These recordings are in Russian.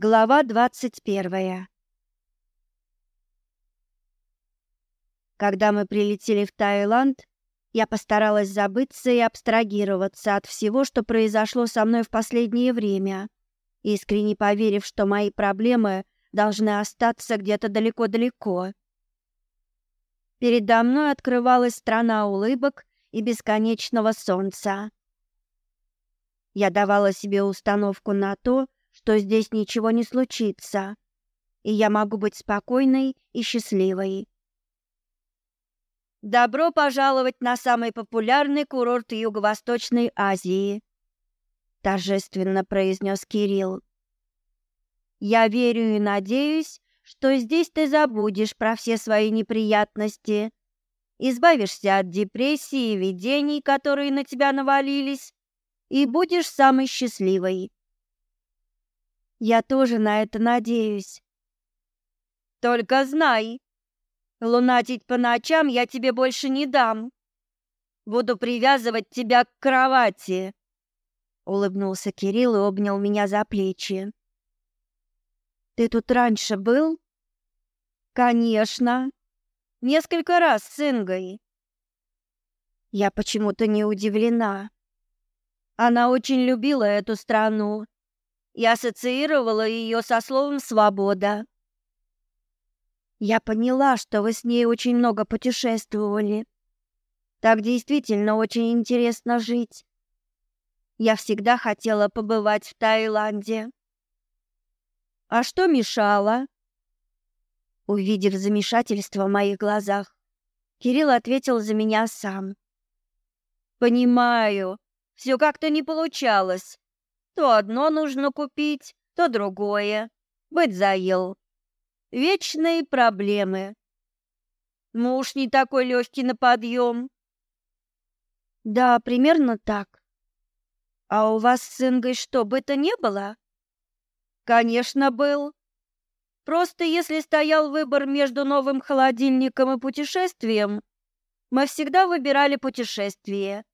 Глава двадцать первая. Когда мы прилетели в Таиланд, я постаралась забыться и абстрагироваться от всего, что произошло со мной в последнее время, искренне поверив, что мои проблемы должны остаться где-то далеко-далеко. Передо мной открывалась страна улыбок и бесконечного солнца. Я давала себе установку на то, что здесь ничего не случится, и я могу быть спокойной и счастливой. Добро пожаловать на самый популярный курорт Юго-Восточной Азии, торжественно произнес Кирилл. Я верю и надеюсь, что здесь ты забудешь про все свои неприятности, избавишься от депрессии и видений, которые на тебя навалились, и будешь самой счастливой. Я тоже на это надеюсь. Только знай, лунатить по ночам я тебе больше не дам. Буду привязывать тебя к кровати. Улыбнулся Кирилл и обнял меня за плечи. Ты тут раньше был? Конечно. Несколько раз с Ингой. Я почему-то не удивлена. Она очень любила эту страну и ассоциировала ее со словом «свобода». Я поняла, что вы с ней очень много путешествовали. Так действительно очень интересно жить. Я всегда хотела побывать в Таиланде. А что мешало? Увидев замешательство в моих глазах, Кирилл ответил за меня сам. Понимаю, все как-то не получалось. То одно нужно купить, то другое. Быть заел. Вечные проблемы. Муж не такой легкий на подъем. Да, примерно так. А у вас с Ингой что, бы это не было? Конечно, был. Просто если стоял выбор между новым холодильником и путешествием, мы всегда выбирали путешествие.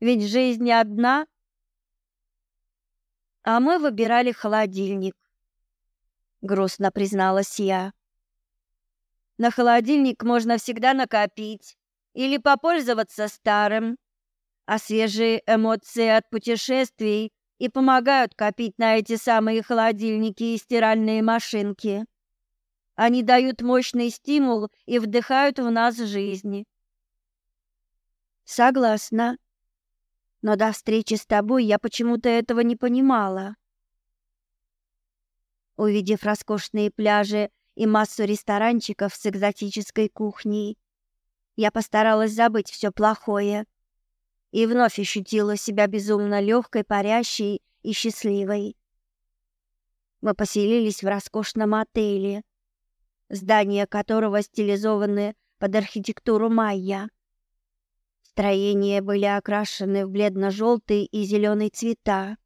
Ведь жизнь одна — а мы выбирали холодильник. Грустно призналась я. На холодильник можно всегда накопить или попользоваться старым, а свежие эмоции от путешествий и помогают копить на эти самые холодильники и стиральные машинки. Они дают мощный стимул и вдыхают в нас жизнь. Согласна. Но до встречи с тобой я почему-то этого не понимала. Увидев роскошные пляжи и массу ресторанчиков с экзотической кухней, я постаралась забыть все плохое и вновь ощутила себя безумно легкой, парящей и счастливой. Мы поселились в роскошном отеле, здания которого стилизованы под архитектуру майя. Строения были окрашены в бледно-желтый и зеленый цвета,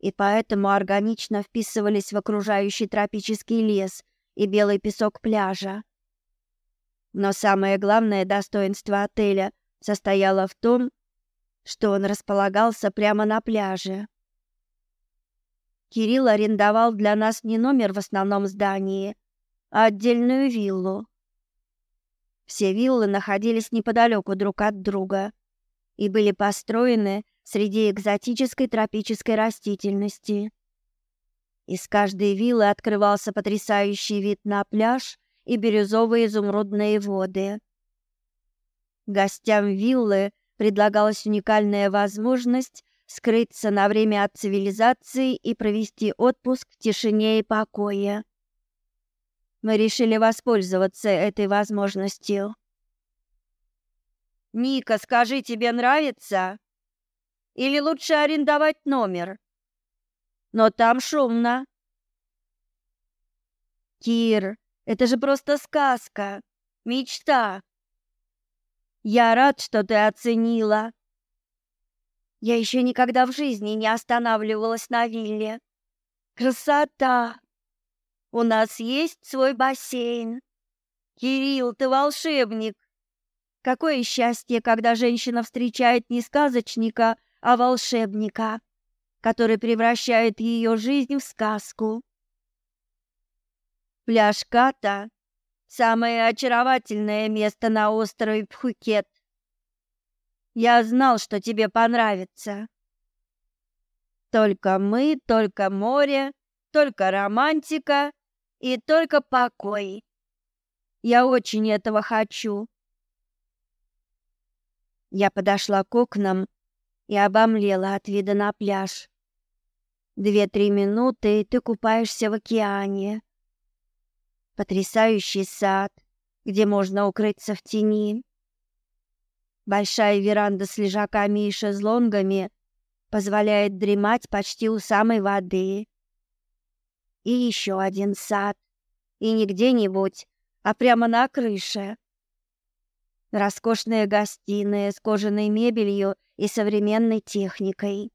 и поэтому органично вписывались в окружающий тропический лес и белый песок пляжа. Но самое главное достоинство отеля состояло в том, что он располагался прямо на пляже. Кирилл арендовал для нас не номер в основном здании, а отдельную виллу. Все виллы находились неподалеку друг от друга и были построены среди экзотической тропической растительности. Из каждой виллы открывался потрясающий вид на пляж и бирюзовые изумрудные воды. Гостям виллы предлагалась уникальная возможность скрыться на время от цивилизации и провести отпуск в тишине и покое мы решили воспользоваться этой возможностью. Ника, скажи, тебе нравится? Или лучше арендовать номер? Но там шумно. Кир, это же просто сказка, мечта. Я рад, что ты оценила. Я еще никогда в жизни не останавливалась на вилле. Красота! У нас есть свой бассейн. Кирилл, ты волшебник. Какое счастье, когда женщина встречает не сказочника, а волшебника, который превращает ее жизнь в сказку. Пляж Ката — самое очаровательное место на острове Пхукет. Я знал, что тебе понравится. Только мы, только море, только романтика и только покой. Я очень этого хочу. Я подошла к окнам и обомлела от вида на пляж. Две-три минуты, и ты купаешься в океане. Потрясающий сад, где можно укрыться в тени. Большая веранда с лежаками и шезлонгами позволяет дремать почти у самой воды. И еще один сад. И не где-нибудь, а прямо на крыше. Роскошная гостиная с кожаной мебелью и современной техникой.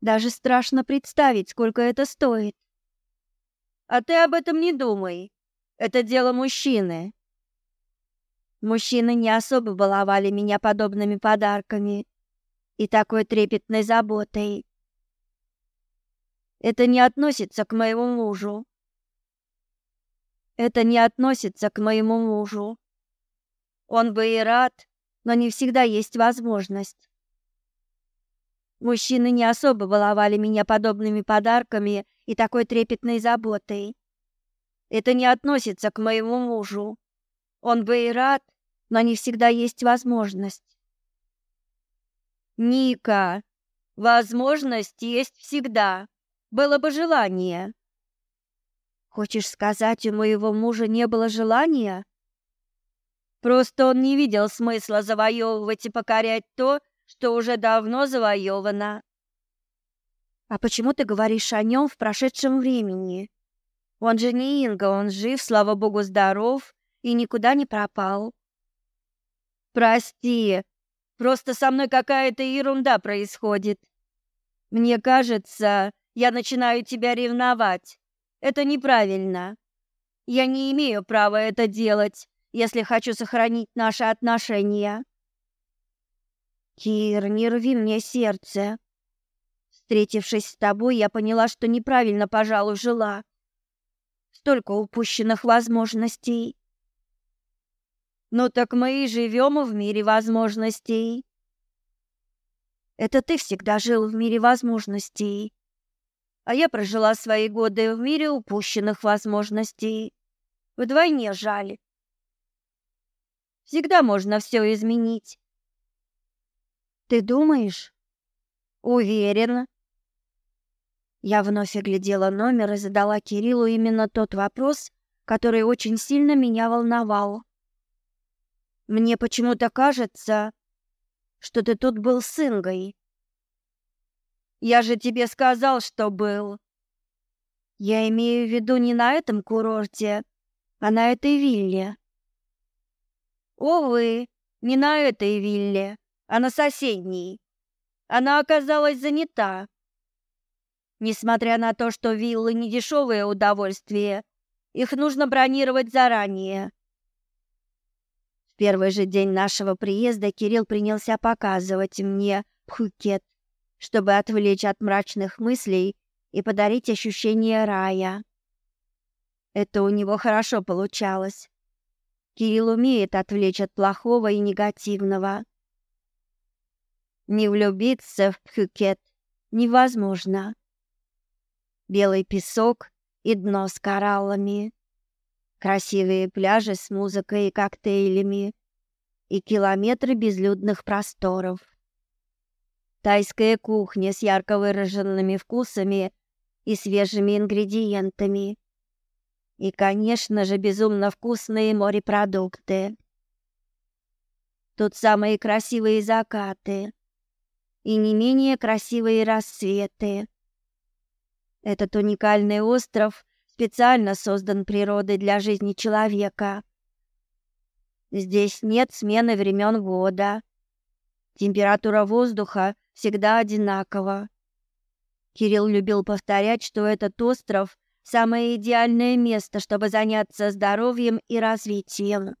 Даже страшно представить, сколько это стоит. А ты об этом не думай. Это дело мужчины. Мужчины не особо баловали меня подобными подарками и такой трепетной заботой. Это не относится к моему мужу. Это не относится к моему мужу. Он бы и рад, но не всегда есть возможность. Мужчины не особо баловали меня подобными подарками и такой трепетной заботой. Это не относится к моему мужу. Он бы и рад, но не всегда есть возможность. Ника, возможность есть всегда. Было бы желание. Хочешь сказать, у моего мужа не было желания? Просто он не видел смысла завоевывать и покорять то, что уже давно завоевано. А почему ты говоришь о нем в прошедшем времени? Он же не Инга, он жив, слава богу, здоров и никуда не пропал. Прости, Просто со мной какая-то ерунда происходит. Мне кажется, я начинаю тебя ревновать. Это неправильно. Я не имею права это делать, если хочу сохранить наши отношения. Кир, не рви мне сердце. Встретившись с тобой, я поняла, что неправильно, пожалуй, жила. Столько упущенных возможностей. Ну так мы и живем в мире возможностей. Это ты всегда жил в мире возможностей. А я прожила свои годы в мире упущенных возможностей. Вдвойне жаль. Всегда можно все изменить. Ты думаешь? Уверена. Я вновь оглядела номер и задала Кириллу именно тот вопрос, который очень сильно меня волновал. Мне почему-то кажется, что ты тут был с Ингой. Я же тебе сказал, что был. Я имею в виду не на этом курорте, а на этой вилле. Увы, не на этой вилле, а на соседней. Она оказалась занята. Несмотря на то, что виллы не дешевое удовольствие, их нужно бронировать заранее первый же день нашего приезда Кирилл принялся показывать мне Пхукет, чтобы отвлечь от мрачных мыслей и подарить ощущение рая. Это у него хорошо получалось. Кирилл умеет отвлечь от плохого и негативного. Не влюбиться в Пхукет невозможно. Белый песок и дно с кораллами красивые пляжи с музыкой и коктейлями и километры безлюдных просторов. Тайская кухня с ярко выраженными вкусами и свежими ингредиентами. И, конечно же, безумно вкусные морепродукты. Тут самые красивые закаты и не менее красивые рассветы. Этот уникальный остров специально создан природой для жизни человека. Здесь нет смены времен года. Температура воздуха всегда одинакова. Кирилл любил повторять, что этот остров самое идеальное место, чтобы заняться здоровьем и развитием.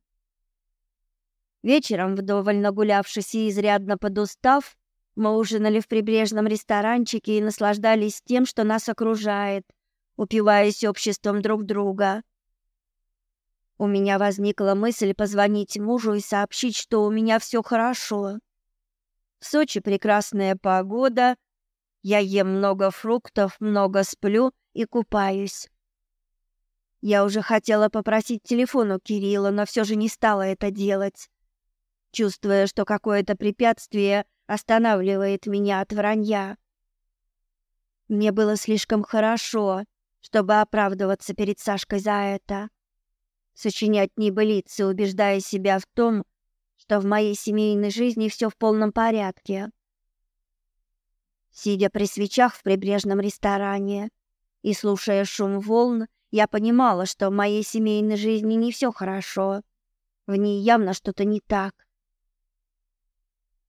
Вечером, вдоволь нагулявшись и изрядно подустав, мы ужинали в прибрежном ресторанчике и наслаждались тем, что нас окружает упиваясь обществом друг друга. У меня возникла мысль позвонить мужу и сообщить, что у меня все хорошо. В Сочи прекрасная погода, я ем много фруктов, много сплю и купаюсь. Я уже хотела попросить телефон у Кирилла, но все же не стала это делать, чувствуя, что какое-то препятствие останавливает меня от вранья. Мне было слишком хорошо, чтобы оправдываться перед Сашкой за это. Сочинять небылицы, убеждая себя в том, что в моей семейной жизни все в полном порядке. Сидя при свечах в прибрежном ресторане и слушая шум волн, я понимала, что в моей семейной жизни не все хорошо. В ней явно что-то не так.